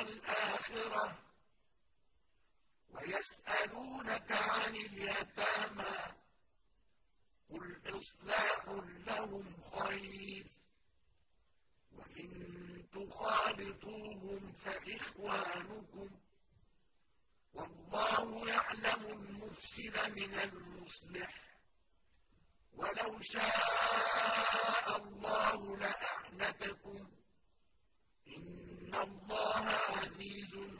وَالْآخِرَةِ ۖ وَيَسْأَلُونَكَ عَنِ الْيَتَامَىٰ ۖ قُلْ إِصْلَاحٌ لَّهُمْ خَيْرٌ ۖ وَإِن تُخَالِطُوهُمْ فَإِخْوَانُكُمْ ۚ وَاللَّهُ يَعْلَمُ الْمُفْسِدَ مِنَ الْمُصْلِحِ ۚ وَلَوْ شَاءَ اللَّهُ إِنَّ اللَّهَ عَزِيزٌ